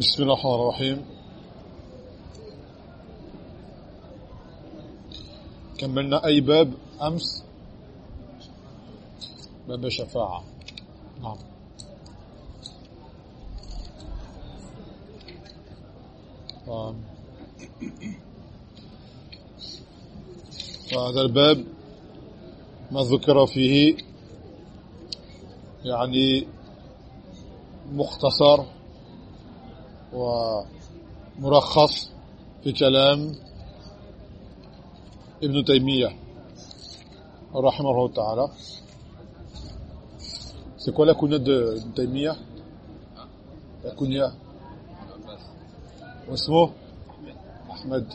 بسم الله الرحمن الرحيم. كملنا أي باب؟ أمس. باب الشفاعة نعم. آم. فهذا الباب ما ذكر فيه يعني مختصر ومرخص في كلام ابن تيمية رحمه الله تعالى. C'est quoi la kunya de Ibn Taymiyyah La kunya واسمه أحمد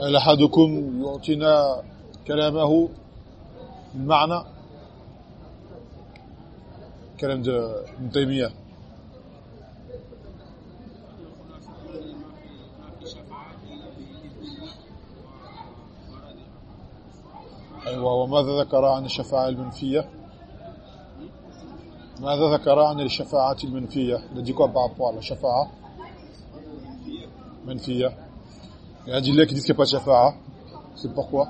هل أحدكم يعطينا كلامه المعنى؟ كلام ابن تيمية. أيوه وماذا ذكر عن الشفاعة المنفية؟ ماذا ذكر عن الشفاعة المنفية؟ الذي كوا بابوا على الشفاعة منفية. يا دي dit là qu'ils disent سي بوكو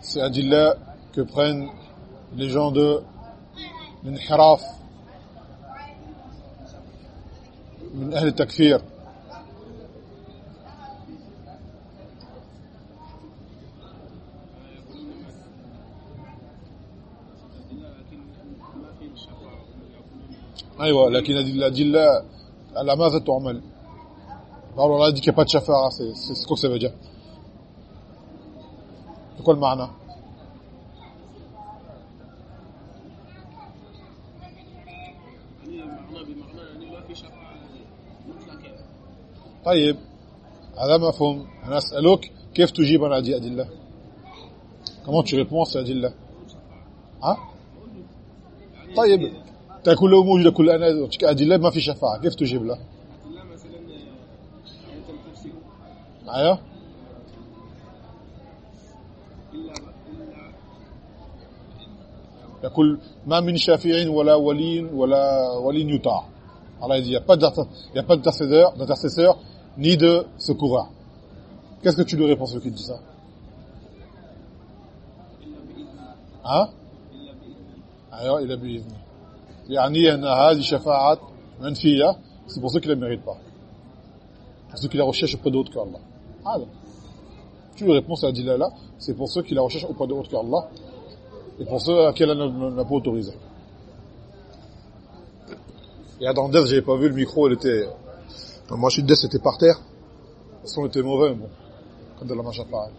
سي ادي لا que prennent les gens de l'inhiraf من أهل التكفير أيوه لكن هذه الادله على ماذا تعمل قالوا لا دي كبات شفاعه سي سكو سي بجا بكل معنى طيب هذا مفهوم انا اسالك كيف تجيب عن هذه الادله comment tu réponds à ces adilla ها طيب تقول له موجوده كل انا ادله ما في شفاعه كيف تجيب له معايا يقول ما من شافع ولا ولي ولا ولي يطاع Allah dit il n'y a pas d'intercesseur, d'intercesseur ni de ce coureur. Qu'est-ce que tu lui réponds, celui qui te dit ça? Hein? Alors, il a bu c'est pour ceux qui ne la méritent pas. Pour ceux qui la recherchent auprès d'autres qu'Allah. Ah, tu lui réponds à Dilala, c'est pour ceux qui la recherchent auprès d'autres qu'Allah et pour ceux à qui elle n'a pas autorisé. Et à Dandès, j'avais pas vu le micro, elle était Moi, je suis dedans, c'était par terre. Le son était mauvais, bon. Comme de la marche à pareil.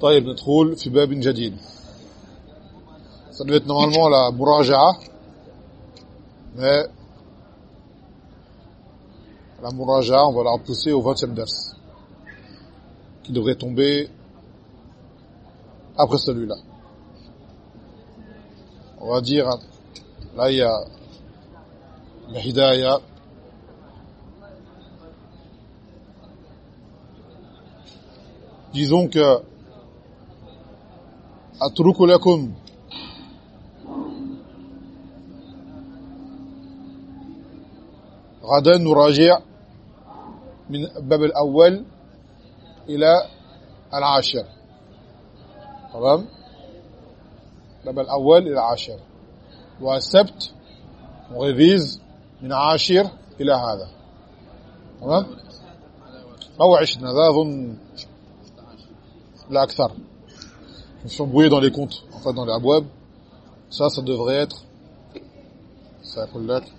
طيب ندخل في باب جديد ça devait être normalement la muraja'a mais la muraja'a on va la repousser au 20e dars qui devrait tomber après celui-là on va dire là il y a hidayah disons que atruku lakum غدا نراجع من الباب الأول إلى العاشر. تمام؟ الباب الأول إلى العاشر. والسبت نغيفيز من عاشر إلى هذا تمام ما هو عشنا هذا أظن لا أكثر Je me suis embrouillé dans les comptes, en fait dans les abwab. Ça, ça devrait être... Ça, faut l'être.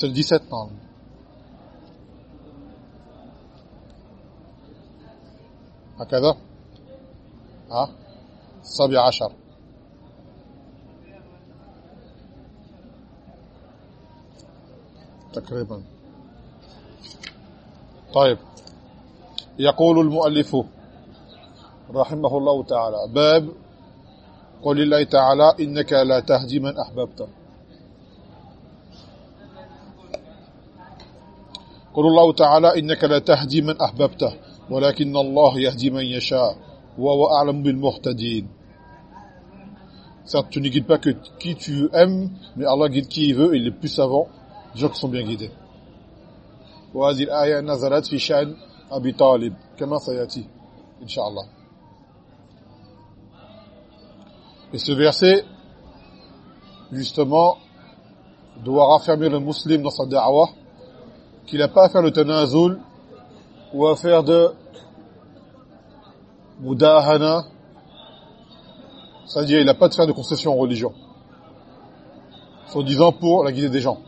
Le 17 non هكذا ها السابع عشر تقريبا طيب يقول المؤلف رحمه الله تعالى باب قول الله تعالى إنك لا تهدي من أحببت قول الله تعالى إنك لا تهدي من أحببته ولكن الله يهدي من يشاء وهو أعلم بالمهتدين Certes, tu ne guides pas que qui tu aimes, mais Allah guide qui il veut, et il est plus savant, les gens qui sont bien guidés. وهذه الآية نزلت في شأن أبي طالب كما سيأتي إن شاء الله Et ce verset, justement, doit raffermir le musulman dans sa da'wah, qu'il n'a pas à faire le tanazul, ou à faire de mudahana, c'est-à-dire il n'a pas de faire de concession en religion, soit disant pour la guider des gens.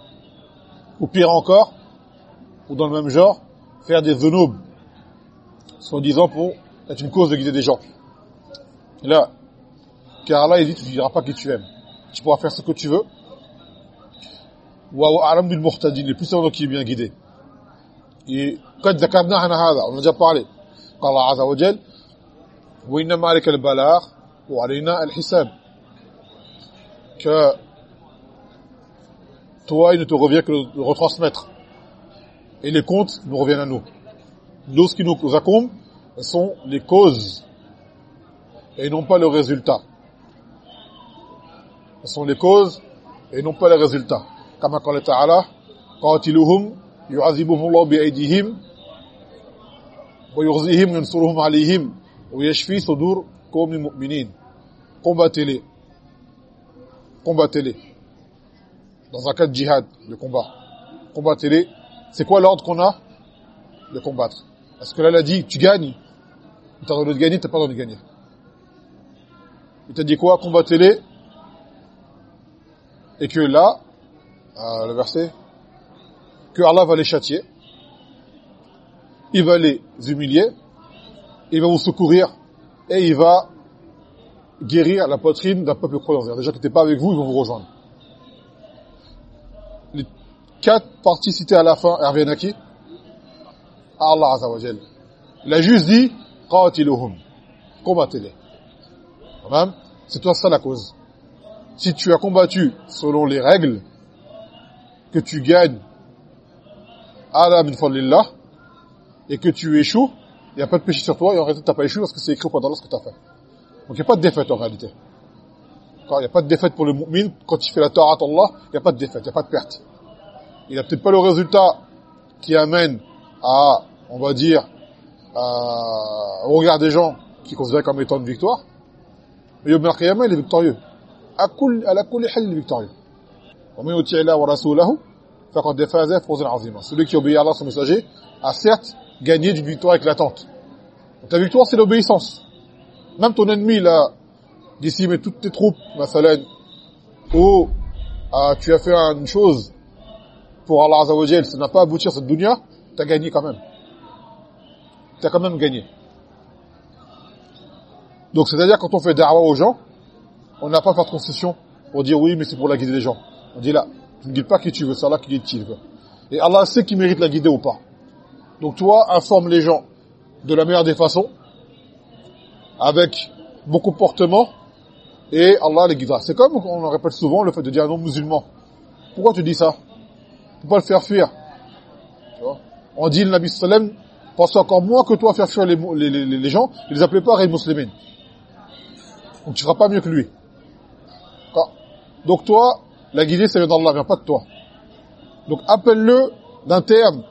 Ou pire encore, ou dans le même genre, faire des zunub, soit disant pour être une cause de guider des gens. là, car Allah, il dit, tu ne diras pas qui tu aimes. Tu pourras faire ce que tu veux. Wa a'lam bil muhtadin, le plus savant qui est bien guidé. Et quand ذكرنا عن هذا, on a déjà parlé. قال الله عز وجل وإنما عليك البلاغ وعلينا الحساب que toi il ne te revient que de retransmettre et les comptes nous reviennent à nous nous ce qui nous accombe sont les causes et non pas le résultat ce sont les causes et non pas les résultats. Comme قال تعالى قاتلوهم يعذبهم الله بأيديهم ويغزيهم ينصرهم عليهم ويشفي صدور قوم المؤمنين combattez-les combattez-les dans un cas de djihad de combat combattez-les c'est quoi l'ordre qu'on a de combattre parce que là il a dit tu gagnes il t'a donné de gagner t'as pas donné de gagner il t'a dit quoi combattez-les et que là, euh, le verset, que Allah va les châtier, il va les humilier, il va vous secourir. Et il va guérir la poitrine d'un peuple croyant. Déjà qui n'étaient pas avec vous, ils vont vous rejoindre. Les quatre parties citées à la fin, reviennent à qui? Allah Azza Il a juste dit, qatiluhum, combattez-les. C'est toi ça la cause. Si tu as combattu selon les règles, que tu gagnes Adam min et que tu échoues, il n'y a pas de péché sur toi, et en réalité tu n'as pas échoué parce que c'est écrit pendant ce que tu as fait. Donc il n'y a pas de défaite en réalité. Il n'y a pas de défaite pour le mu'min, quand il fait la ta'at Allah, il n'y a pas de défaite, il n'y a pas de perte. Il n'a peut-être pas le résultat qui amène à, on va dire, au regard des gens qui considèrent comme étant une victoire, mais Yom al il est victorieux celui qui obéit à Allah son messager a certes gagné d'une victoire éclatante. Ta victoire c'est l'obéissance. Même ton ennemi là décimé toutes tes troupes masalan ou ah, tu as fait une chose pour Allah Azza wa ça n'a pas abouti à cette dunya tu as gagné quand même. Tu as quand même gagné. Donc c'est à dire quand on fait da'wah aux gens on n'a pas fait de concession pour dire oui, mais c'est pour la guider les gens. On dit là, ne guides pas qui tu veux, c'est Allah qui guide qui veut. Et Allah sait qui mérite la guider ou pas. Donc toi, informe les gens de la meilleure des façons, avec bon comportement, et Allah les guidera. C'est comme, on le répète souvent, le fait de dire un non musulman. Pourquoi tu dis ça? Pour pas le faire fuir. Tu vois? On dit le Nabi sallam pense encore moins que toi à faire fuir les, les, les, les gens, il les appelait pas Ray Muslimin. Donc tu seras pas mieux que lui. Donc toi, la guidée, c'est d'Allah, vient pas de toi. Donc appelle-le d'un terme,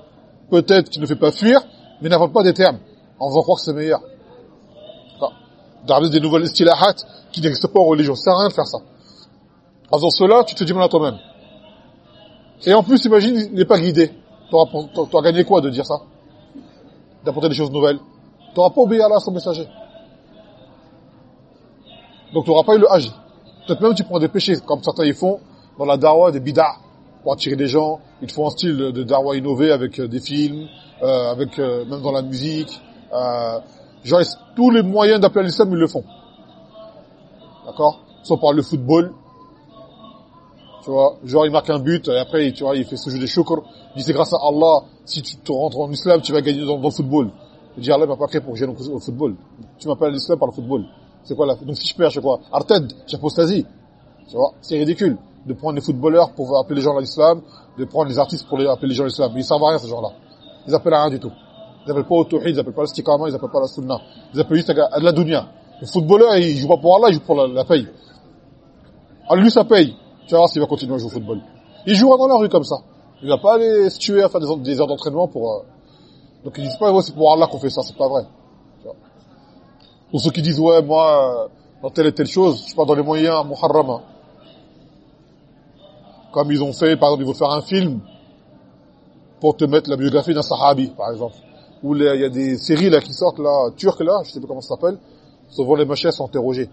peut-être qui ne fait pas fuir, mais n'invente pas des termes, en faisant croire que c'est meilleur. D'arriver des nouvelles istilahat qui n'existent pas en religion. Ça sert à rien de faire ça. En faisant cela, tu te dis mal à toi-même. Et en plus, imagine, il n'est pas guidé. Tu auras, gagné quoi de dire ça? D'apporter des choses nouvelles. Tu n'auras pas obéi à Allah, son messager. Donc tu n'auras pas eu le hajj. Peut-être même tu prends des péchés, comme certains ils font dans la dawa, des bid'ah, pour attirer des gens. Ils font un style de dawa innové avec euh, des films, euh, avec euh, même dans la musique. Euh, genre, tous les moyens d'appeler l'islam, ils le font. D'accord? Soit par le football, Tu vois, genre il marque un but et après tu vois, il fait ce jeu de shukr, il dit c'est grâce à Allah si tu te rentres en islam, tu vas gagner dans, le football. Je dis Allah m'a pas créé pour j'aille au football. Tu m'appelles l'islam par le football. C'est quoi là Donc si je perds, je quoi? Arted, j'apostasie. Tu vois, c'est ridicule de prendre les footballeurs pour appeler les gens à l'islam, de prendre les artistes pour appeler les gens à l'islam. Ils servent à rien ces gens-là. Ils appellent à rien du tout. Ils appellent pas au tawhid, ils appellent pas le ils appellent pas la sunna. Ils appellent juste à, la dunya. Le footballeur, il joue pas pour Allah, il joue pour la, paye. Alors lui, ça paye. Tu vois s'il va continuer à jouer au football. Il jouera dans la rue comme ça. Il va pas aller se tuer à faire des, heures d'entraînement pour... Euh... Donc ils disent pas, ouais, c'est pour Allah qu'on fait ça, c'est pas vrai. Pour ceux qui disent, ouais, moi, dans telle et telle chose, je suis pas dans les moyens muharram. Comme ils ont fait, par exemple, ils vont faire un film pour te mettre la biographie d'un sahabi, par exemple. Ou il y a des séries là qui sortent là, turques là, je sais pas comment ça s'appelle. Souvent les machins sont interrogés.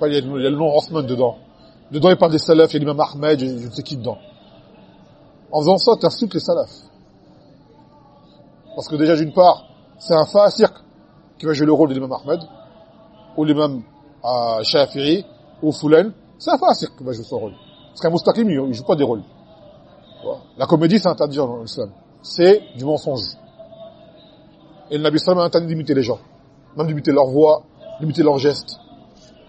Il y, a le nom Osman dedans. Dedans, il parle des salafs, il y a l'imam Ahmed, je, je ne sais qui dedans. En faisant ça, tu insultes les salafs. Parce que déjà, d'une part, c'est un cirque qui va jouer le rôle de l'imam Ahmed, ou l'imam euh, Shafi'i, ou Foulen. C'est un cirque qui va jouer son rôle. Parce qu'un mustaqim, il ne joue pas des rôles. La comédie, c'est interdit dans l'islam. C'est du mensonge. Et le Nabi sallam a interdit d'imiter les gens. Même d'imiter leur voix, d'imiter leurs gestes.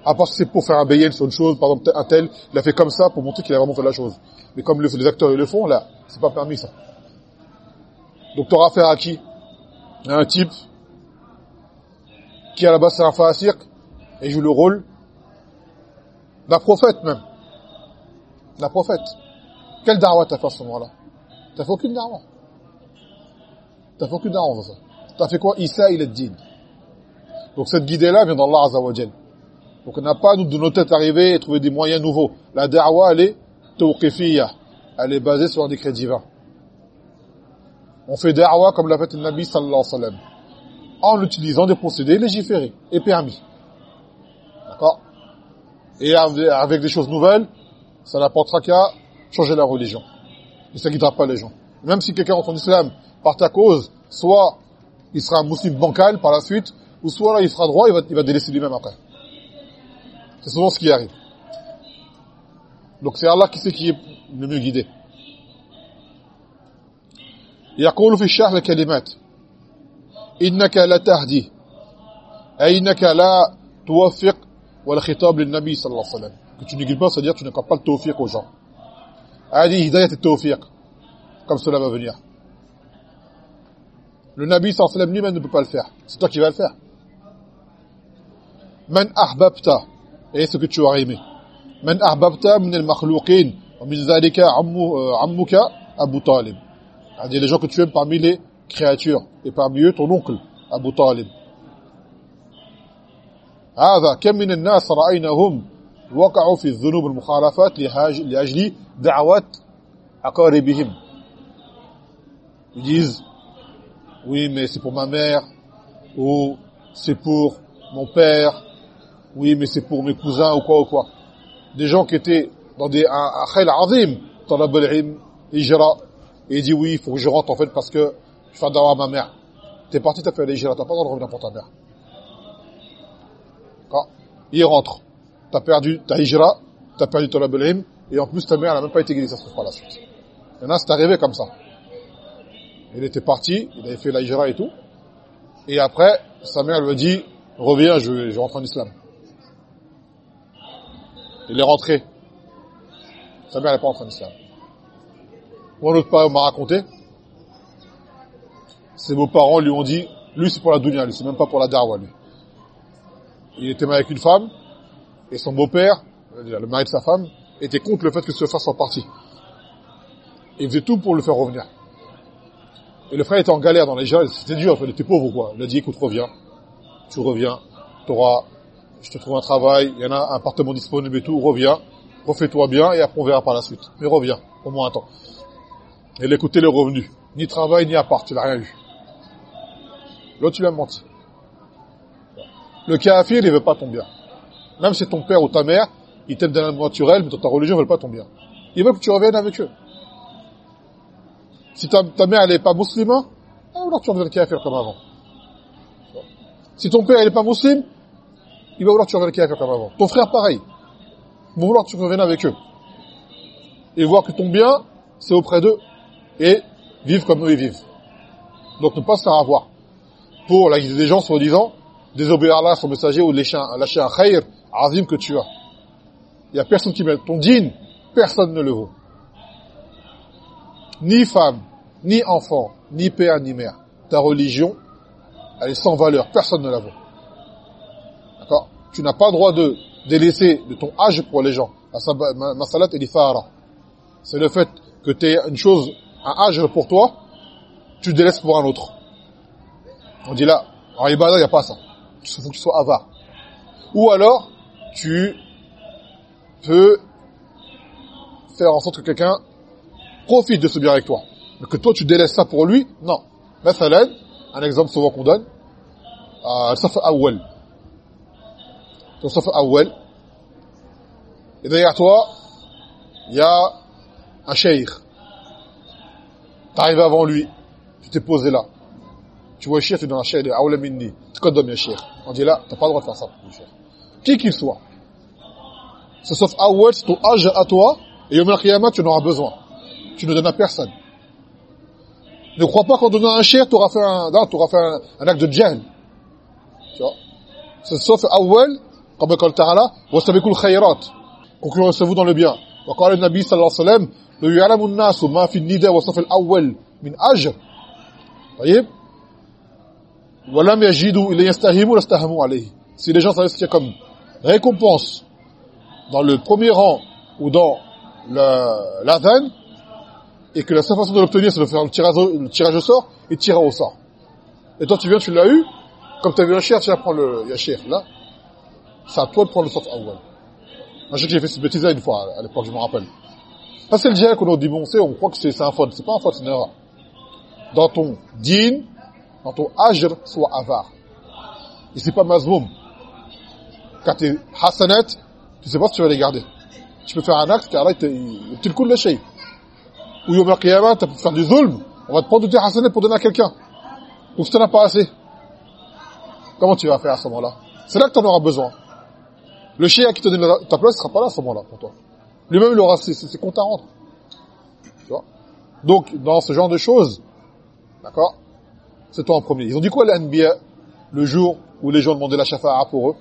À part si c'est pour faire un bayen sur une chose, par exemple, un tel, il a fait comme ça pour montrer qu'il a vraiment fait la chose. Mais comme les acteurs le font, là, c'est pas permis ça. Donc tu auras affaire à qui? À un type qui à la base c'est un cirque et joue le rôle d'un prophète même. D'un prophète. Quelle darwa t'as fait à ce moment-là? T'as fait aucune darwa. T'as fait aucune darwa ça. T'as fait quoi? Issa il est din. Donc cette guidée-là vient d'Allah Azza wa donc on n'a pas, nous, de nos têtes, arriver et trouver des moyens nouveaux. La da'wa, elle est tawqifiyya. Elle est basée sur un décret divin. On fait da'wa comme l'a fait le Nabi sallallahu alayhi wa sallam. En utilisant des procédés légiférés et permis. D'accord? Et avec des choses nouvelles, ça n'apportera qu'à changer la religion. Et ça guidera pas les gens. Même si quelqu'un rentre en islam par ta cause, soit il sera un musulman bancal par la suite, ou soit là, il fera droit, il va, il va délaisser lui-même après. C'est souvent ce qui arrive. Donc c'est Allah qui sait qui est le mieux guidé. يقول في الشرح الكلمات إنك لا تهدي أي إنك لا توفق والخطاب للنبي صلى الله عليه وسلم que tu ne guides pas c'est-à-dire tu n'accordes pas le tawfiq aux gens هذه هداية التوفيق comme cela va venir le Nabi صلى الله عليه وسلم lui-même ne peut pas le faire c'est toi qui vas le faire من أحببت et ce que tu as aimé من احببت من المخلوقين ومن ذلك عمك ابو طالب c'est-à-dire les gens que tu aimes parmi les créatures et parmi eux ton oncle Abu Talib هذا كم من الناس رايناهم وقعوا في الذنوب المخالفات لاجل دعوات اقاربهم ils disent oui mais c'est pour ma mère ou c'est pour mon père oui mais c'est pour mes cousins ou quoi ou quoi des gens qui étaient dans des un khayl azim talab al-ilm hijra et il dit oui il faut que je rentre en fait parce que je fais d'avoir ma mère t'es parti t'as fait l'hijra t'as pas le droit de revenir pour ta mère quand il rentre t'as perdu ta hijra t'as perdu talab al-ilm et en plus ta mère elle a même pas été guérie ça se fera la suite maintenant c'est arrivé comme ça il était parti il avait fait la hijra et tout et après sa mère lui dit reviens je, rentre en islam il est rentré. Sa mère n'est pas en train de ça. Moi, autre père m'a raconté. Ses beaux-parents lui ont dit, lui c'est pour la dunya, lui c'est même pas pour la darwa, lui. Il était marié avec une femme, et son beau-père, le mari de sa femme, était contre le fait que ce frère soit parti. Il faisait tout pour le faire revenir. Et le frère était en galère dans les gens, c'était dur, il était pauvre quoi. Il a dit, écoute, reviens, tu reviens, tu auras je te trouve un travail, il y en a un appartement disponible et tout, reviens, refais-toi bien et après on verra par la suite. Mais reviens, au moins un temps. Et l'écouter les revenus. Ni travail, ni appart, tu n'as rien eu. L'autre, tu lui as menti. Le kafir, il veut pas ton bien. Même si ton père ou ta mère, il t'aime d'un naturel, mais dans ta religion, ils veulent pas ton bien. Ils veulent que tu reviennes avec eux. Si ta, mère, elle est pas musulmane, alors tu reviens kafir comme avant. Si ton père, il est pas musulman, il va vouloir que tu reviennes avec comme avant. Ton frère, pareil. Il va vouloir que tu reviennes avec eux. et voir que ton bien, c'est auprès d'eux, et vivre comme eux ils vivent. Donc ne pas se faire avoir. Pour la guider des gens, soi-disant, désobéir à Allah, son messager, ou lâcher un, lâcher un khayr, azim que tu as. Il y a personne qui met ton dîne, personne ne le vaut. Ni femme, ni enfant, ni père, ni mère. Ta religion, elle est sans valeur, personne ne la vaut. D'accord? Tu n'as pas droit de délaisser de ton âge pour les gens. Ma salat est C'est le fait que tu aies une chose, un âge pour toi, tu délaisses pour un autre. On dit là, en ibada, il n'y a pas ça. Il faut que tu sois avare. Ou alors, tu peux faire en sorte que quelqu'un profite de ce bien avec toi. Mais que toi, tu délaisses ça pour lui, non. Mathalan, un exemple souvent qu'on donne, euh, Saf Awwal. Saf Awwal. Et derrière toi, il y a un cheikh. T'arrives avant lui, tu t'es posé là. Tu vois le cheikh, tu donnes un cheikh, Awla minni. Tu connais un cheikh. On dit là, t'as pas le droit de faire ça pour le cheikh Qui qu'il soit. Ce Saf Awwal, c'est ton âge à toi, et au Qiyamah, tu en auras besoin. Tu ne donnes à personne. Ne crois pas qu'en donnant un cheikh, tu auras fait un, tu auras fait un, un acte de djihad. Tu vois C'est sauf awwal, comme قال تعالى واستبقوا الخيرات concurrencez-vous dans le bien وقال النبي صلى الله عليه وسلم لو يعلم الناس ما في النداء والصف الأول من أجر طيب ولم يجدوا إلا يستهموا لاستهموا عليه si les gens savaient ce qu'il y a comme récompense dans le premier rang ou dans l'adhan et que la seule façon de l'obtenir c'est de faire le tirage, le au sort et tirer au sort et toi tu viens tu l'as eu comme tu as vu chien, tu vas prendre le yachir. Là, c'est à toi de prendre le sof awal. Moi, j'ai fait cette bêtise-là une fois, à l'époque, je me rappelle. Ça, c'est le djihad qu'on a bon, on croit que c'est un faute. C'est pas un faute, c'est une erreur. Dans ton din, dans ton ajr, sois avare. Et c'est pas mazmoum. Quand t'es hasanat, tu sais pas si tu vas les garder. Tu peux faire un acte, car là, tu le coup de Ou yom tu peux faire du zulm. On va te prendre de tes hasanat pour donner à quelqu'un. Donc, si t'en as pas assez. Comment tu vas faire à ce moment-là? C'est là que tu en auras besoin. Le chien qui te donne ta place sera pas là à ce moment-là pour toi. Lui-même, il aura ses, comptes à rendre. Tu vois? Donc, dans ce genre de choses, d'accord? C'est toi en premier. Ils ont dit quoi l'NBA le jour où les gens demandaient la shafa'a pour eux?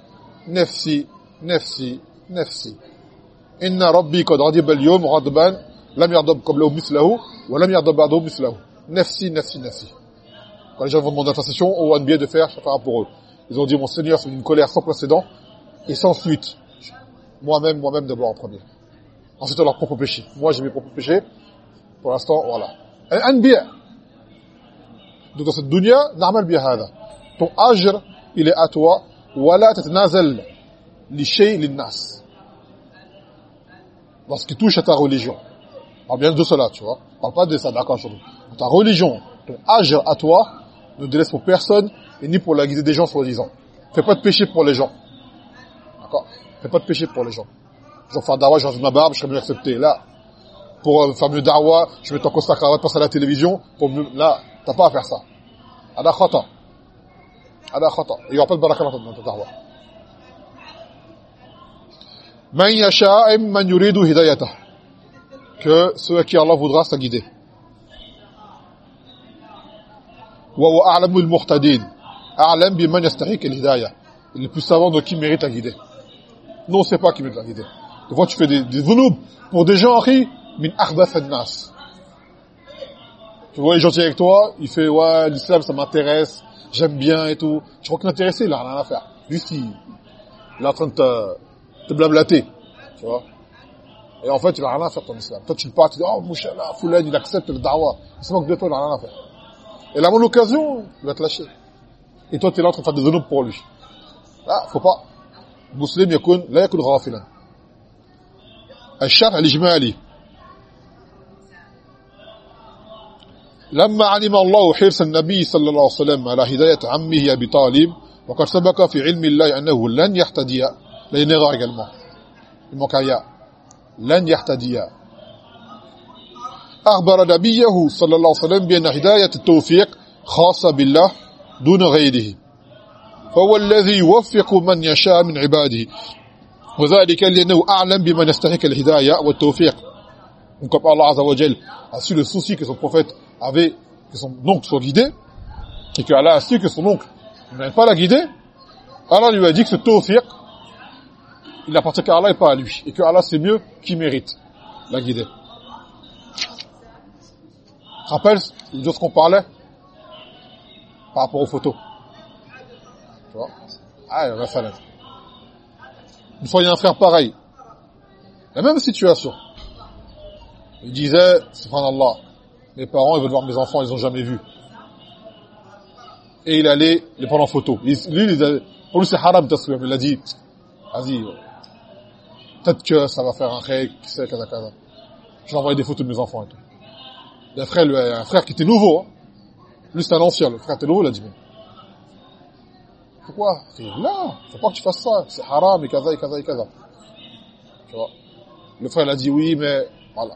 Nefsi, nefsi. Inna rabbi qad radiba al-yawm radban lam yardab qablahu mislahu wa lam yardab ba'dahu mislahu. Nefsi, nefsi, nefsi. Quand les gens vont demander intercession au NBA de faire shafa'a pour eux. Ils ont dit, mon Seigneur, c'est une colère sans précédent et sans suite. Moi-même, moi-même d'abord en premier. Ensuite, leur propre péché. Moi, j'ai mes propres péchés. Pour l'instant, voilà. Bien. Donc, dans cette dunya, normal bien hada. Ton ajr, il est à toi. Wala tatnazal li shay li nas. Lorsqu'il touche à ta religion. On bien de cela, tu vois. On parle pas de ça, d'accord, Ta religion, ton ajr à toi, ne délaisse pour personne et ni pour la guider des gens soi-disant. Fais pas de péché pour les gens. D'accord? Fais pas de péché pour les gens. Je vais faire dawa, je ma barbe, je serai mieux accepté. Là, pour faire mieux dawa, je vais t'en consacrer passer à la télévision. Pour mieux... Là, t'as pas à faire ça. Khata. Ada khata. Pas de baraka dans ta dawa. Man yasha'im man yuridu hidayatah. Que ceux qui Allah voudra sa guider. Al-muhtadin. A'lam biman yastahiq al-hidayah. Il est plus savant de qui mérite la guider. Non, on sait pas qui mérite la guider. Des fois, tu fais des, des pour des gens, qui min akhbath nas Tu vois, il est gentil avec toi, il fait, ouais, l'islam, ça m'intéresse, j'aime bien et tout. Tu crois qu'il est intéressé, il a rien à faire. Juste, il, il est en train de te, te blablater. Tu vois. Et en fait, il a rien à faire ton islam. Toi, tu le parles, tu dis, oh, mouchala, Foulad, il accepte le dawa. Il se moque de toi, il a rien à faire. Et là, mon occasion, il va te lâcher. Et toi, tu es là en train de faire des zones pour lui. Là, faut pas. مسلم يكون لا يكون غافلا الشرع الإجمالي لما علم الله حرص النبي صلى الله عليه وسلم على هداية عمه أبي طالب وقد سبق في علم الله أنه لن يحتدي لن يغى également manque لن يحتدي. أخبر نبيه صلى الله عليه وسلم بأن هداية التوفيق خاصة بالله دون غيره. فهو الذي يوفق من يشاء من عباده. وذلك لأنه أعلم بمن يستحق الهداية والتوفيق. Donc comme Allah a su le souci que son prophète avait que son oncle soit guidé, et que Allah a su que son oncle n'avait pas la guider, Allah lui a dit que ce tawfiq, il appartient qu'à Allah et pas à lui. Et que Allah c'est mieux qui mérite la guider. Rappelle de ce qu'on parlait par rapport aux photos. Tu vois? Ah, va. Une fois, il y a un frère pareil. La même situation. Il disait, subhanallah, mes parents, ils veulent voir mes enfants, ils n'ont jamais vu. Et il allait les prendre en photo. lui, il pour lui, c'est haram, il a dit, vas-y, peut-être que ça va faire un règle, qui sait, kaza, kaza. Je envoyer des photos de mes enfants et tout. Il y a un frère, qui était nouveau, hein. Lui, c'est un ancien, le frère était nouveau, il a dit, mais, pourquoi? Il dit, non, faut pas que tu fasses ça, c'est haram, et kaza, et kaza, et kaza. Tu vois. Le frère, il a dit, oui, mais, voilà.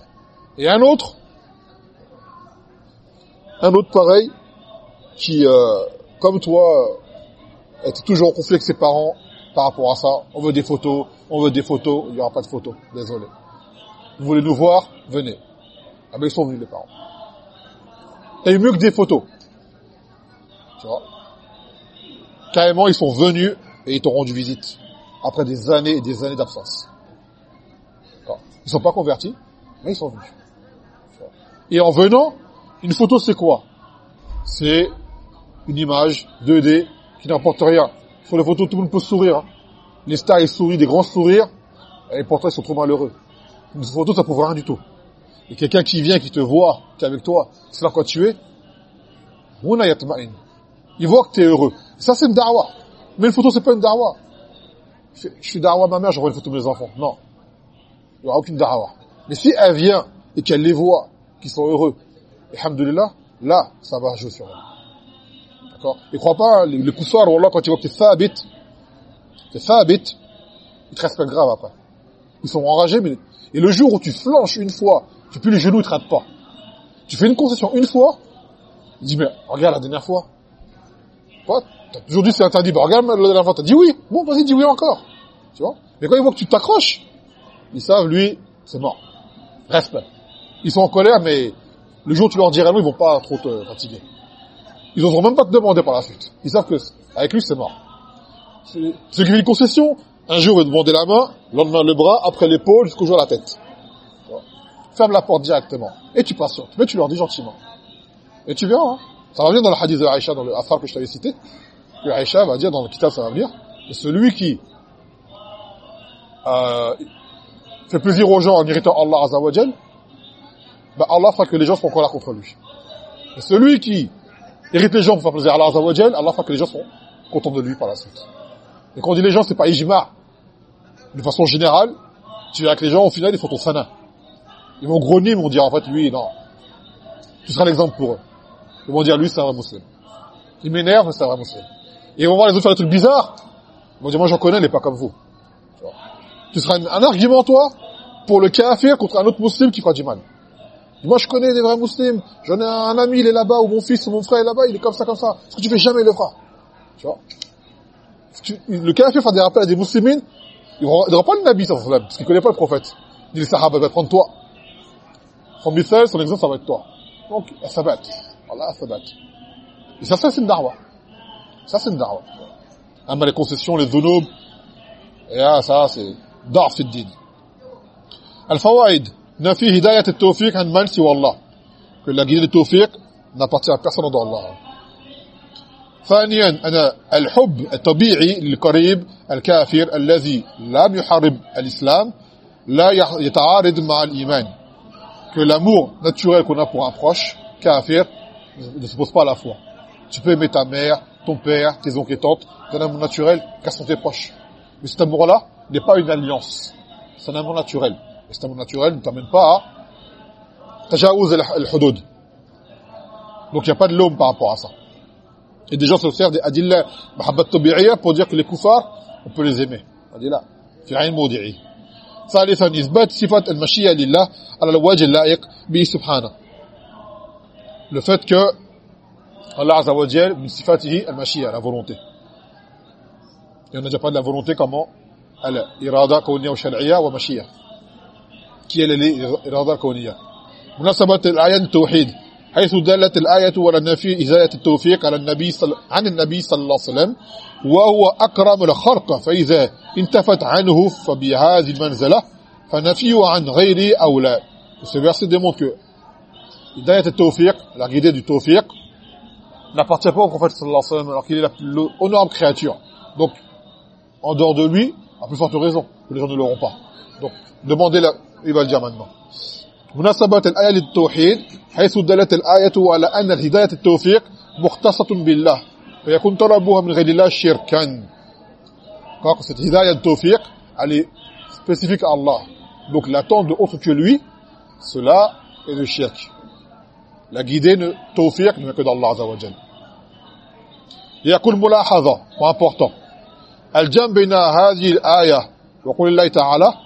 Et un autre, un autre pareil, qui, euh, comme toi, était toujours en conflit avec ses parents par rapport à ça. On veut des photos, on veut des photos, il n'y aura pas de photos, désolé. Vous voulez nous voir Venez. Ah ben ils sont venus les parents. T'as eu mieux que des photos. Tu vois Carrément, ils sont venus et ils t'ont rendu visite. Après des années et des années d'absence. Ils sont pas convertis, mais ils sont venus. Et en venant, une photo c'est quoi? C'est une image 2D qui n'apporte rien. Sur les photos, tout le monde peut sourire. Hein. Les stars, ils sourient, des grands sourires, et pourtant, ils sont trop malheureux. Une photo, ça prouve rien du tout. Et quelqu'un qui vient, qui te voit, qui est avec toi, c'est là quoi tu es, il voit que tu es heureux. Ça, c'est une da'wah. Mais une photo, c'est pas une da'wah. Je suis da'wah ma mère, j'envoie une photo de mes enfants. Non. Il n'y aura aucune da'wah. Mais si elle vient et qu'elle les voit, qu'ils sont heureux, et hamdulillah, là, ça va jouer sur elle. D'accord? Et crois pas, les, les kuffars, Allah, quand ils voient que t'es thabit, t'es thabit, ils te respectent grave après. Ils sont enragés, mais... Et le jour où tu flanches une fois, tu plus les genoux, ils te ratent pas. Tu fais une concession une fois, il dit, mais regarde la dernière fois. Quoi T'as toujours dit c'est interdit, bah regarde la dernière fois, t'as dit oui. Bon, vas-y, dis oui encore. Tu vois? Mais quand ils voient que tu t'accroches, ils savent, lui, c'est mort. Respect. Ils sont en colère, mais le jour où tu leur diras non, ils vont pas trop te fatiguer. Ils n'oseront même pas te demander par la suite. Ils savent que avec lui, c'est mort. Ceux qui font une concession, un jour, ils demander la main, le lendemain le bras, après l'épaule, jusqu'au jour la tête. Ferme la porte directement. Et tu patientes. Mais tu leur dis gentiment. Et tu verras. Hein. Ça va venir dans le hadith de Aïcha, dans le affaire que je t'avais cité. Que Aïcha va dire dans le kitab, ça va venir. Que celui qui euh, fait plaisir aux gens en irritant Allah Azzawajal, ben Allah fera que les gens seront colère contre lui. Et celui qui Hérite les gens pour faire plaisir à Allah Azzawajal, Allah fera que les gens sont contents de lui par la suite. Et quand on dit les gens, c'est pas ijma. De façon générale, tu verras que les gens, au final, ils font ton sana. Ils vont grogner, ils vont dire, en fait, lui, non. Tu seras l'exemple pour eux. Ils vont dire, lui, c'est un vrai musulman. Il m'énerve, c'est un vrai musulman. Et ils vont voir les autres faire des trucs bizarres. Ils vont dire, moi, j'en connais, il n'est pas comme vous. Tu, seras un, argument, toi, pour le kafir contre un autre musulman qui fera du mal. Moi, je connais des vrais musulmans. J'en ai un ami, il est là-bas, ou mon fils, ou mon frère est là-bas, il est comme ça, comme ça. Ce que tu fais jamais le fera. Tu vois? Le café fait des rappels à des musulmans, il ne pas le nabi, parce qu'il connaît pas le prophète. Il dit, le sahaba va prendre toi. Son missel, son exemple, ça va être toi. Donc, va être. Allah, va être. Et ça, c'est une darwa. Ça, c'est une darwa. Hein, les concessions, les dhunub, et là, ça, c'est dar fi din. Al-fawaid. نفي هداية التوفيق عن من سوى الله que la guidée de tawfiq n'appartient à personne d'autre Allah ثانيا أنا الحب الطبيعي للقريب الكافر الذي لم يحارب الإسلام لا يتعارض مع الإيمان que l'amour naturel qu'on a pour un proche kafir ne se pose pas à la foi tu peux aimer ta mère ton père tes oncles et tantes c'est un amour naturel car sont tes proches mais cet amour là n'est pas une alliance c'est un amour naturel cet amour naturel ne t'amène pas à tajaouz al-hudud. Donc il n'y a pas de l'homme par rapport à ça. Et des gens se servent des adillah mahabbat tabi'iyya pour dire que les koufars, on peut les aimer. Adillah. في عين موضعي ثالثا إثبات صفة المشيئة لله على الوجه اللائق به سبحانه le fait que Allah Azza wa Jal min sifatihi al-mashiyya la volonté et on a déjà parlé de la volonté comment al-irada kawniyya wa shar'iyya wa mashiyya كيلالي إرادة كونية مناسبة الآية التوحيد حيث دلت الآية والنفي إزالة التوفيق على النبي صل... عن النبي صلى الله عليه وسلم وهو أكرم الخرق فإذا انتفت عنه فبهذه المنزلة فنفي عن غيره أو لا السبيرس ديمون كو إداية التوفيق العقيدة التوفيق لا pas au prophète sallallahu alayhi wa sallam alors qu'il est la plus honorable créature. Donc, en dehors de lui, à plus forte raison, que les gens ne l'auront pas. Donc, demander la, إلى الجنه مناسبة الآية للتوحيد حيث دلت الآية على أن الهداية التوفيق مختصة بالله فيكون طلبها من غير الله شركا. كقصه هداية التوفيق على سبيسيفيك الله دونك لاتوند اوت كو لوي cela est le shirk. La guidée ne توفيق ne que d'Allah azza wa jalla يكون ملاحظه مهم important. الجمع بين هذه الايه وقول الله تعالى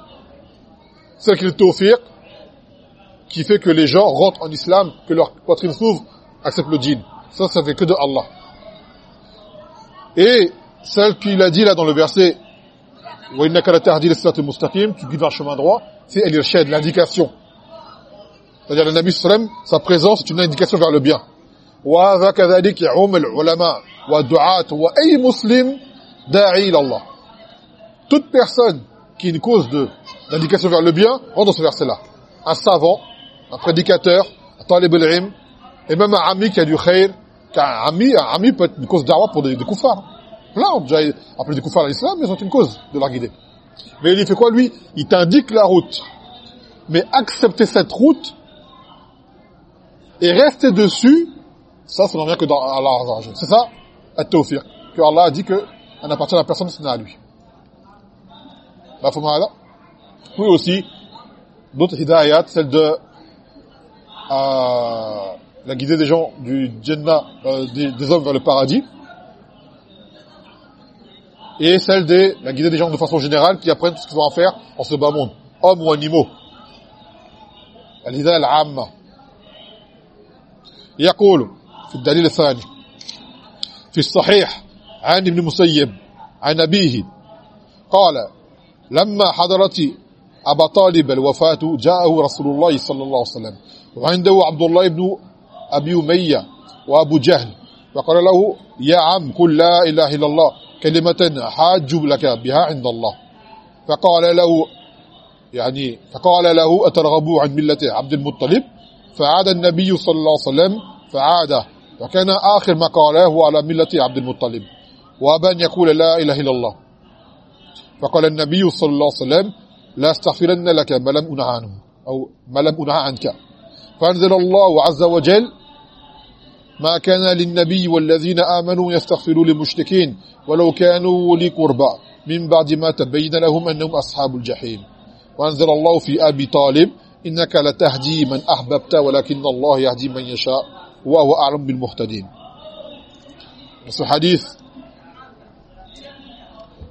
celle qui est le tawfiq qui fait que les gens rentrent en islam, que leur poitrine s'ouvre, acceptent le djinn. Ça, ça fait que de Allah. Et celle qu'il a dit là dans le verset tu guides vers le chemin droit, c'est el l'indication. C'est-à-dire le Nabi sallam, sa présence est une indication vers le bien. Toute personne qui est une cause d'indication vers le bien rentre dans ce verset-là. Un savant, un prédicateur, un talib al et même un ami qui a du khair, car un ami, un ami peut être une cause d'arwa pour des, des koufars. Là, on déjà appelé des koufars à l'islam, mais ils ont une cause de la guider. Mais il fait quoi, lui? Il t'indique la route. Mais accepter cette route et rester dessus, ça, ça n'en vient que dans Allah C'est ça, at tawfiq Que Allah a dit que on appartient à la personne, ce n'est à lui. Oui aussi, d'autres hidayat, celle de à la guider des gens du Jannah, euh, des, hommes vers le paradis, et celle de la guider des gens de façon générale qui apprennent ce qu'ils vont en faire en ce bas monde, hommes ou animaux. الهداية العامة يقول في الدليل الثاني في الصحيح عن ابن مسيب عن أبيه قال لما حضرت أبا طالب الوفاة جاءه رسول الله صلى الله عليه وسلم. وعنده عبد الله بن أبي أمية وأبو جهل. فقال له يا عم قل لا إله إلا الله كلمة حاج لك بها عند الله. فقال له يعني فقال له أترغبوا عن ملة عبد المطلب؟ فعاد النبي صلى الله عليه وسلم فعاد وكان آخر ما قاله على ملة عبد المطلب. وأبى أن يقول لا إله إلا الله. فقال النبي صلى الله عليه وسلم لا أستغفرن لك ما لم أنهى عنه أو ما لم أنهى عنك. فأنزل الله عز وجل ما كان للنبي والذين آمنوا يستغفروا للمشركين ولو كانوا ولي قربى من بعد ما تبين لهم أنهم أصحاب الجحيم. وأنزل الله في أبي طالب إنك لتهدي من أحببت ولكن الله يهدي من يشاء وهو أعلم بالمهتدين. ce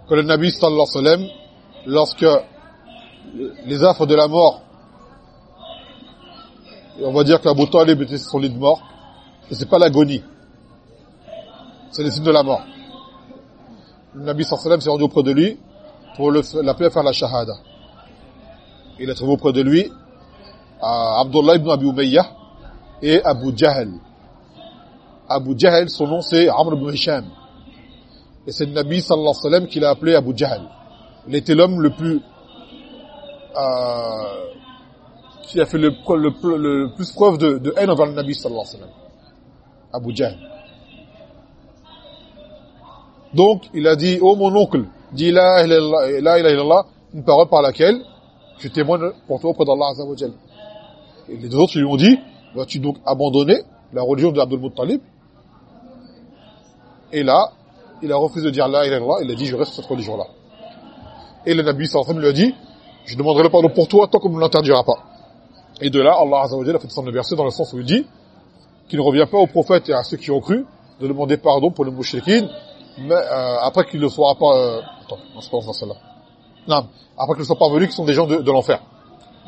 que le Nabi sallallahu alayhi wa sallam lorsque les affres de la mort Et on va dire qu'Abu Talib était sur lit de mort. Et c'est pas l'agonie. C'est le signe de la mort. Le Nabi s'est rendu auprès de lui pour l'appeler à faire la shahada. Il a trouvé auprès de lui Abdullah ibn Abi Umayyah et Abu Jahl. Abu Jahl, son nom c'est Amr ibn Hisham. Et c'est le Nabi sallallahu qui l'a appelé Abu Jahl. Il était l'homme le plus euh, qui a fait le, le, le, plus preuve de, de, haine envers le Nabi sallallahu alayhi wa sallam. Abu Jahl. Donc, il a dit, oh mon oncle, dis la ilaha illallah, une parole par laquelle je témoigne pour toi auprès d'Allah azza wa Et les deux autres lui ont dit, vas-tu donc abandonner la religion d'Abdul Muttalib? Et là, il a refusé de dire la ilaha illallah, il a dit, je reste sur cette religion-là. Et le Nabi sallallahu alayhi wa sallam lui a dit, je demanderai le pardon pour toi tant qu'on ne l'interdiras pas. Et de là, Allah Azza a fait descendre le verset dans le sens où il dit qu'il ne revient pas aux prophètes et à ceux qui ont cru de demander pardon pour le mouchrikin, mais euh, après qu'il ne soit pas... Euh, attends, non, c'est pas dans celle-là. Non, après qu'ils ne soient pas venus, qui sont des gens de, de l'enfer.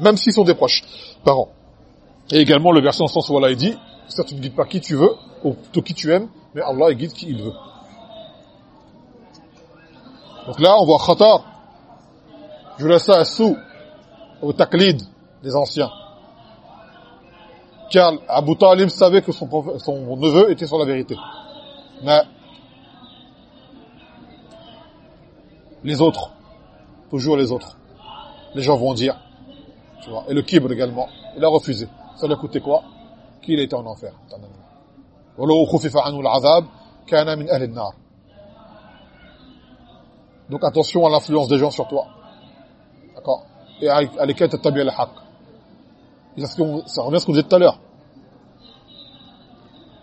Même s'ils sont des proches, parents. Et également le verset dans le sens où Allah dit, certes tu ne guides pas qui tu veux, ou plutôt qui tu aimes, mais Allah il guide qui il veut. Donc là, on voit khatar, julasa as-sou, au taklid des anciens. Car Abu Talib savait que son, son neveu était sur la vérité. Mais les autres, toujours les autres, les gens vont dire, tu vois, et le kibr également, il a refusé. Ça lui a coûté quoi? Qu'il était en enfer. Donc attention à l'influence des gens sur toi. As le haq. Ça revient à ce qu'on disait tout à l'heure.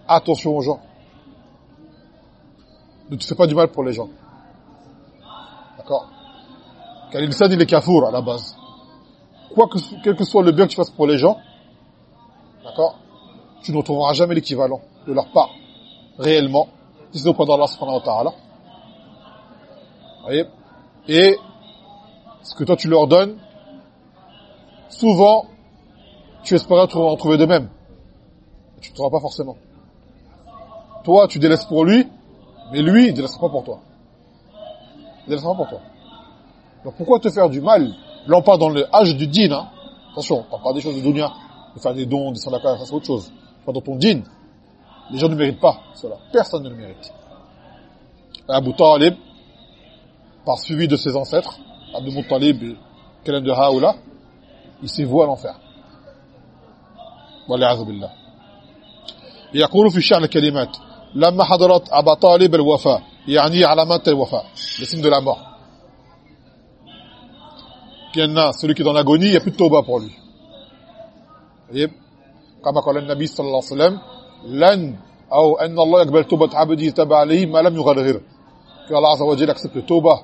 Attention aux gens. Ne te fais pas du mal pour les gens. D'accord Car à la base. Quoi que, quel que soit le bien que tu fasses pour les gens, d'accord Tu ne trouveras jamais l'équivalent de leur part, réellement, si c'est auprès d'Allah subhanahu wa ta'ala. voyez? Et ce que toi tu leur donnes, souvent, tu espérais en trouver de même. Tu ne trouveras pas forcément. Toi, tu délaisses pour lui, mais lui, il délaissera pas pour toi. Il délaissera pas pour toi. Donc pourquoi te faire du mal? Là, on dans le âge du din. Hein. Attention, on parle des choses de dunya. De faire des dons, des salakas, ça c'est autre chose. Pas dans ton din. Les gens ne méritent pas cela. Personne ne le mérite. Abu Talib, par suivi de ses ancêtres, Abu Muttalib Kalam de Haoula, il s'est voué à l'enfer. والعياذ بالله يقول في شأن الكلمات لما حضرت أبا طالب الوفاء يعني علامات الوفاء le signe de la mort a celui qui est dans l'agonie il n'y a plus de tauba pour lui voyez كما قال النبي صلى الله عليه وسلم لن أو أن الله يقبل توبة عبده تبع عليه ما لم يغرغر que Allah wa Jalla accepte le tauba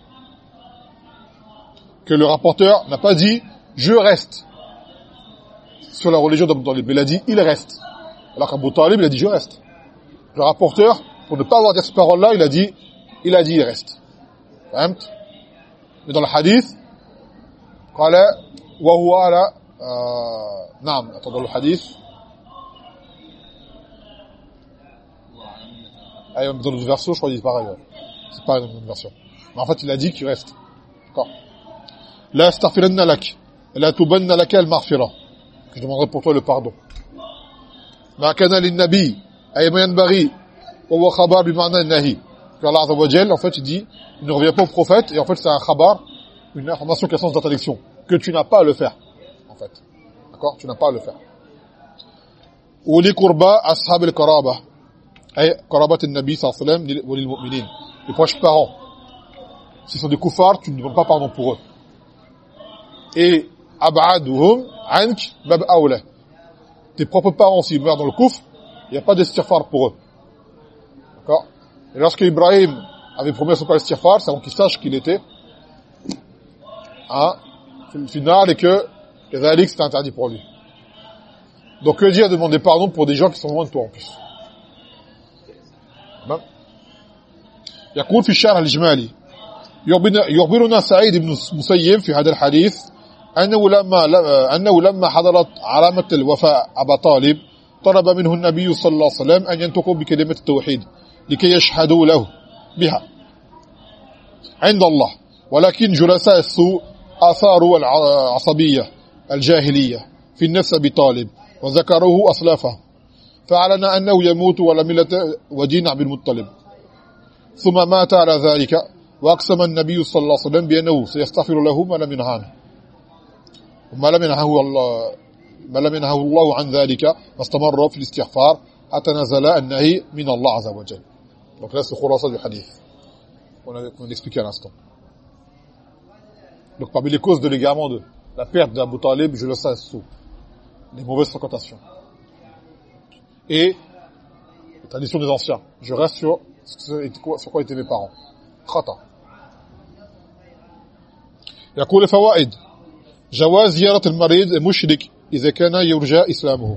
que le rapporteur n'a pas dit je reste sur la religion d'Abu Talib. Il a dit, il reste. Alors qu'Abu Talib, il a dit, je reste. Le rapporteur, pour ne pas avoir dit cette parole-là, il a dit, il a dit, il reste. Mais dans le hadith, قال وهو على نعم attends le hadith ah, dans le version je crois qu'il dit pareil c'est pareil dans une version mais en fait il a dit qu'il reste d'accord la astaghfiranna lak. La tubanna lak al maghfira je demanderai pour toi le pardon. Ma kana nabi ay ma khabar nahi. Allah azza wa en fait il dit il ne revient pas au prophète et en fait c'est un khabar une information qui a sens d'interdiction. Que tu n'as pas à le faire en fait. D'accord? Tu n'as pas à le faire. Ou les ashab al qaraba ay an nabi les proches parents. S'ils sont des koufars tu ne demandes pas pardon pour eux Et ab'aduhum ank bab awla. Tes propres parents s'ils meurent dans le couf, il n'y a pas d'estirfar pour eux. D'accord Et lorsque Ibrahim avait promis à son père l'estirfar, c'est avant qu'il sache qu'il était hein, final et que les c'était interdit pour lui. Donc que dire demander pardon pour des gens qui sont loin de toi en plus يقول في الشارع الإجمالي يخبرنا سعيد بن مسيب في هذا الحديث أنه لما أنه لما حضرت علامة الوفاء أبا طالب طلب منه النبي صلى الله عليه وسلم أن ينطقوا بكلمة التوحيد لكي يشهدوا له بها. عند الله. ولكن جلساء السوء أثاروا العصبية الجاهلية في النفس بطالب وذكروه أصلافه فأعلن أنه يموت ولا ملة ودين عبد المطلب. ثم مات على ذلك وأقسم النبي صلى الله عليه وسلم بأنه سيستغفر له ما لم ينهانه. وما لم ينهه الله ما لم ينهه الله عن ذلك فاستمر في الاستغفار حتى نزل النهي من الله عز وجل donc là c'est khulasa du hadith on a, on a expliqué à l'instant donc parmi les causes de l'égarement de la perte d'Abu Talib je le sais sous les mauvaises fréquentations et la tradition des anciens je reste sur sur quoi étaient mes parents خطأ يقول فوائد جواز زيارة المريض المشرك إذا كان يرجى إسلامه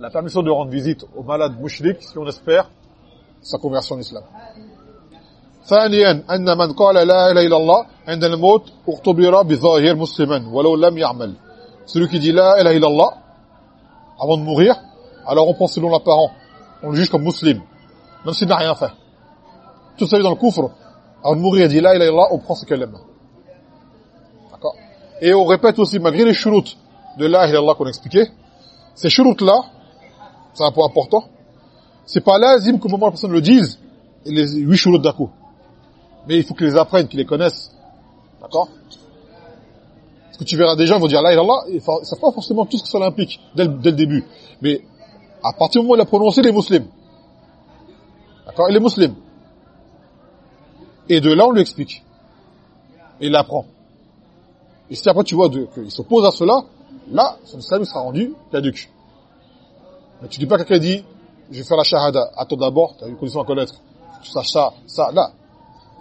la permission de rendre visite aux malades mushrik si on espère sa conversion en islam ثانيا أن من قال لا إله إلا الله عند الموت اختبر بظاهر مسلما ولو لم يعمل celui qui dit la ilaha illallah avant de mourir alors on pense selon l'apparent on le juge comme musulman même s'il n'a rien fait tout celui dans le coufre avant de mourir il dit la ilaha illallah on prend ce qu'elle aime d'accord et on répète aussi malgré les shurut de la ilaha qu'on a expliqué ces shurut là c'est un point important c'est pas lazim que moment la personne le dise et les huit shurut d'un coup. Mais il faut qu'ils les apprennent qu'ils les connaissent. D'accord? Parce que tu verras des gens vont dire la ilaha ils savent pas forcément tout ce que ça implique dès, dès le début. Mais à partir du moment où il a prononcé les musulmans d'accord? Il est musulman et de là, on lui explique. Et il apprend. Et si après tu vois qu'il s'oppose à cela, là, son islam sera rendu caduque. Mais tu dis pas quelqu'un dit, je vais faire la shahada. Attends d'abord, tu as une condition à connaître. Tu saches ça, ça, là.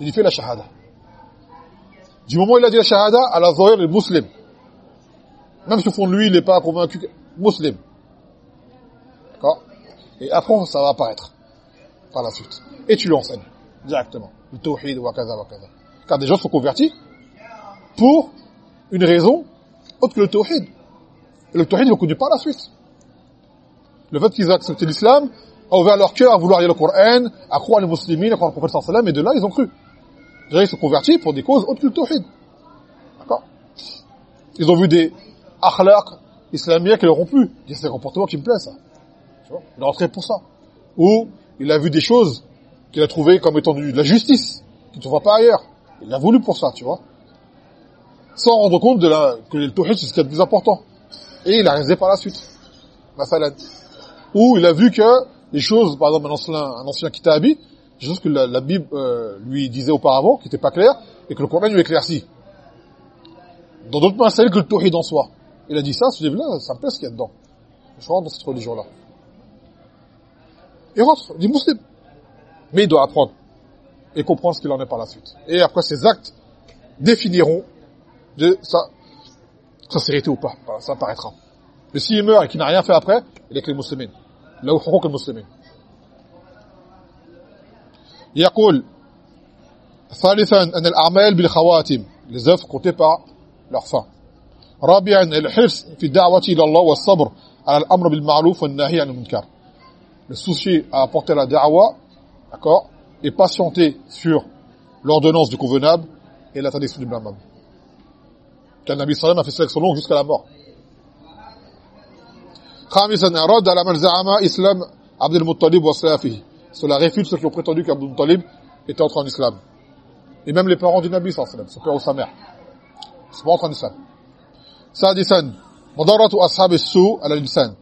Il fait la shahada. Du moment où il a dit la shahada, à la zahir, il est musulman. Même si au fond de lui, il n'est pas convaincu, musulman. D'accord? Et après, ça va apparaître. Par la suite. Et tu l'enseignes. Directement le tawhid wa kaza wa kaza. Car des gens sont convertis pour une raison autre que le tawhid. Et le tawhid ne conduit pas à la suite. Le fait qu'ils aient accepté l'islam a ouvert leur cœur à vouloir lire le Coran, à croire les musulmans, à croire le prophète sallallahu et de là ils ont cru. Ils sont convertis pour des causes autres que le tawhid. D'accord? Ils ont vu des akhlaq islamiques qui leur ont plu. C'est un comportement qui me plaît ça. Tu vois? Il est rentré pour ça. Ou il a vu des choses qu'il a trouvé comme étant de la justice, qu'il ne trouve pas ailleurs. Il a voulu pour ça, tu vois. Sans rendre compte de la, que le tawhid, c'est ce qui est le plus important. Et il a réalisé par la suite. Ou il a vu que les choses, par exemple, un ancien, un ancien kitabi, des choses que la, Bible euh, lui disait auparavant, qui n'étaient pas claires, et que le Coran lui éclaircit. Dans d'autres mains, c'est que le tawhid en soi. Il a dit ça, ce livre-là, ça me plaît ce qu'il y a dedans. Je rentre dans cette religion-là. Il rentre, il musulman mais il doit apprendre et comprendre ce qu'il en est par la suite. Et après, ses actes définiront de sa sincérité ou pas. Ça apparaîtra. Mais s'il meurt et qu'il n'a rien fait après, il est que les musulmans. Là où feront que les musulmans. يقول ثالثا أن الأعمال بالخواتم les œuvres comptées par leur fin رابعا الحرص في الدعوة إلى الله والصبر على الأمر بالمعروف والنهي عن المنكر le souci à apporter la da'wa d'accord, et patienter sur l'ordonnance du convenable et l'interdiction du blâmable. Car Nabi sallam a fait sélection longue jusqu'à la mort. خامسا رد على من زعم اسلام عبد المطلب وسلافه cela réfute ceux qui ont prétendu qu'Abdul Muttalib était entré en islam et même les parents du Nabi sallallahu alayhi wa sallam son père ou sa mère sont pas entrés en islam سادسا مضرة أصحاب السوء على الإنسان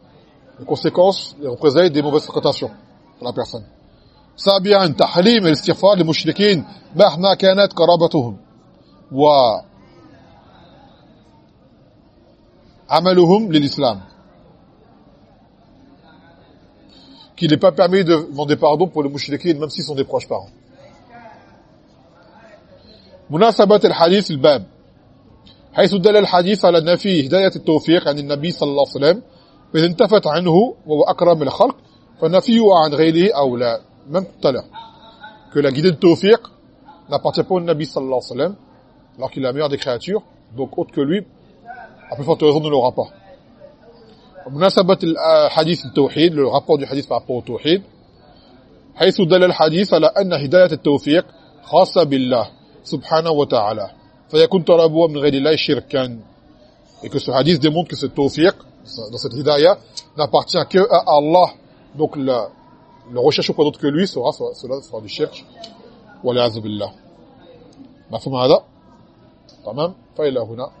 les conséquences les représailles des mauvaises fréquentations pour la personne سابعا تحريم الاستغفار للمشركين مهما كانت قرابتهم و عملهم للإسلام qu'il n'est pas permis de demander pardon pour les mouchriquins même s'ils sont des proches parents. مناسبة الحديث الباب حيث دل الحديث على نفي هداية التوفيق عن النبي صلى الله عليه وسلم فإذا انتفت عنه وهو أكرم الخلق فنفيه عن غيره أولى même tout à l'heure, que la guidée de Tawfiq n'appartient pas au Nabi sallallahu alayhi wa sallam, alors qu'il est la meilleure des créatures, donc autre que lui, à plus forte raison ne l'aura pas. مناسبة الحديث التوحيد rapport du hadith par rapport au tawhid حيث دل الحديث على أن هداية التوفيق خاصة بالله سبحانه وتعالى فيكون طلبه من غير الله شركا et que ce hadith démontre que ce tawfiq dans cette hidayah n'appartient que à Allah donc la, le recherche auprès d'autre que lui sera cela sera du shirk والعياذ بالله مفهوم هذا تمام فإلى هنا